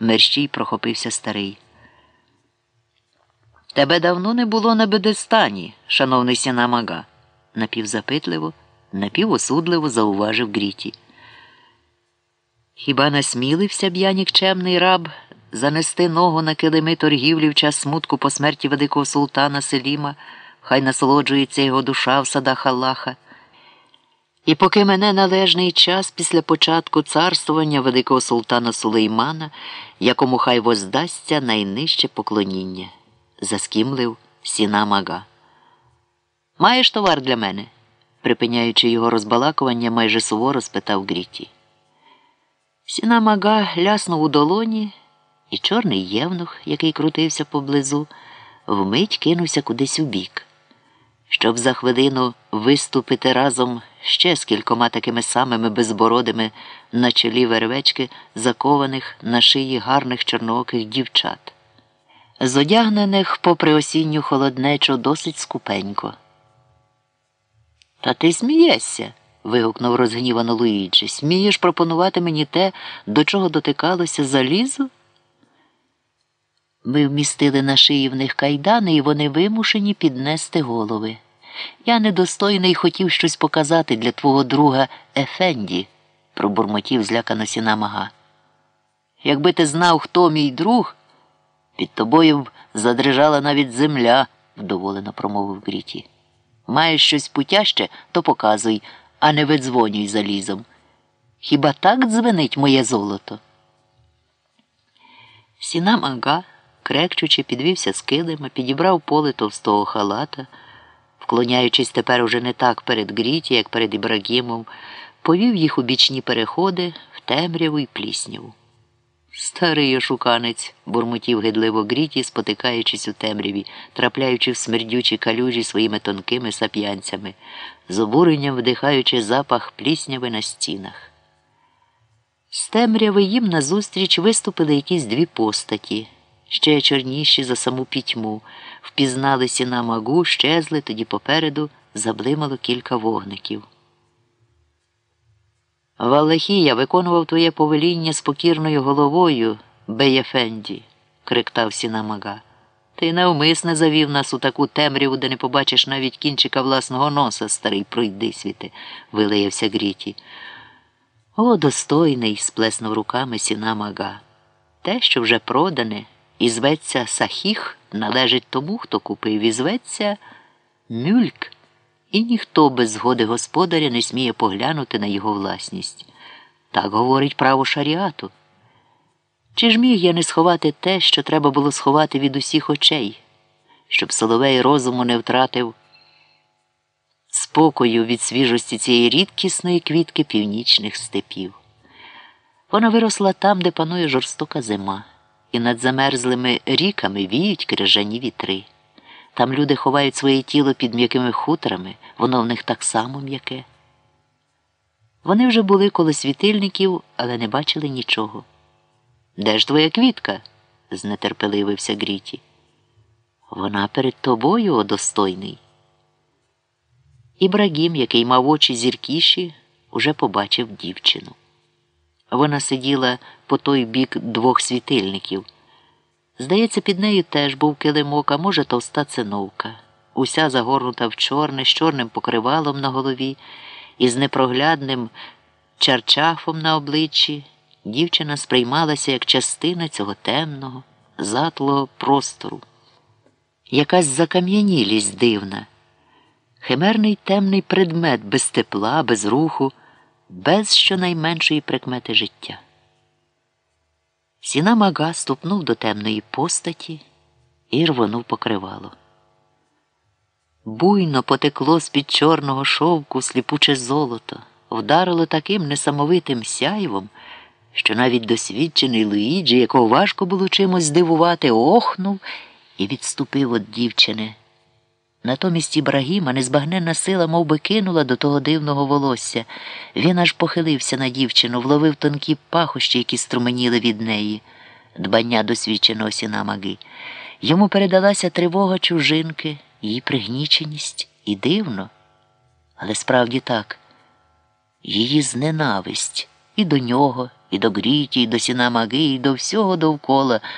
мерщій прохопився старий. Тебе давно не було на бедестані, шановний сінамага, напівзапитливо, напівосудливо зауважив Гріті. Хіба насмілився б я нікчемний раб занести ногу на килими торгівлі в час смутку по смерті великого султана Селіма, хай насолоджується його душа в садах Аллаха. І поки мене належний час після початку царствування великого султана Сулеймана, якому хай воздасться найнижче поклоніння, заскімлив сіна мага. Маєш товар для мене? припиняючи його розбалакування, майже суворо спитав Гріті. Сіна мага ляснув у долоні, і чорний євнух, який крутився поблизу, вмить кинувся кудись у бік щоб за хвилину виступити разом ще з кількома такими самими безбородими на чолі вервечки, закованих на шиї гарних чорнооких дівчат, зодягнених попри осінню холоднечу досить скупенько. Та ти смієшся. вигукнув розгнівано Луїджі. Смієш пропонувати мені те, до чого дотикалося залізо? Ми вмістили на шиї в них кайдани, і вони вимушені піднести голови. Я недостойний хотів щось показати для твого друга Ефенді, пробурмотів злякано сінамага. Якби ти знав, хто мій друг, під тобою б задрижала навіть земля, вдоволено промовив Гріті. Маєш щось путяще, то показуй, а не видзвонюй залізом. Хіба так дзвенить моє золото? Сінамага крекчучи, підвівся з килима, підібрав поле товстого халата, вклоняючись тепер уже не так перед Гріті, як перед Ібрагімом, повів їх у бічні переходи в темряву й плісняву. Старий ошуканець, бурмотів гидливо Гріті, спотикаючись у темряві, трапляючи в смердючі калюжі своїми тонкими сап'янцями, з обуренням вдихаючи запах плісняви на стінах. З темряви їм назустріч виступили якісь дві постаті ще чорніші за саму пітьму, впізнали сіна магу, щезли, тоді попереду заблимало кілька вогників. Валахія виконував твоє повеління з покірною головою, Беєфенді, криктав сіна мага. Ти навмисне завів нас у таку темряву, де не побачиш навіть кінчика власного носа, старий пройдисвіти, вилаявся Гріті. О, достойний, сплеснув руками сіна мага. Те, що вже продане і зветься Сахіх, належить тому, хто купив, і зветься Мюльк, і ніхто без згоди господаря не сміє поглянути на його власність. Так говорить право шаріату. Чи ж міг я не сховати те, що треба було сховати від усіх очей, щоб соловей розуму не втратив спокою від свіжості цієї рідкісної квітки північних степів? Вона виросла там, де панує жорстока зима і над замерзлими ріками віють крижані вітри. Там люди ховають своє тіло під м'якими хутрами, воно в них так само м'яке. Вони вже були коло світильників, але не бачили нічого. Де ж твоя квітка? знетерпеливився Гріті. Вона перед тобою, о достойний. Ібрагім, який мав очі зіркіші, уже побачив дівчину. Вона сиділа по той бік двох світильників. Здається, під нею теж був килимок, а може, товста циновка, уся загорнута в чорне, з чорним покривалом на голові і з непроглядним чарчафом на обличчі. Дівчина сприймалася як частина цього темного, затлого простору. Якась закам'янілість дивна, химерний темний предмет без тепла, без руху без щонайменшої прикмети життя. Сіна мага ступнув до темної постаті і рвонув покривало. Буйно потекло з під чорного шовку сліпуче золото, вдарило таким несамовитим сяйвом, що навіть досвідчений Луїджі, якого важко було чимось здивувати, охнув і відступив від дівчини. Натомість Ібрагіма незбагненна сила мов би, кинула до того дивного волосся. Він аж похилився на дівчину, вловив тонкі пахощі, які струменіли від неї, дбання досвідченого сінамаги. Йому передалася тривога чужинки, її пригніченість і дивно. Але справді так, її зненависть і до нього, і до гріті, і до сінамаги, і до всього довкола.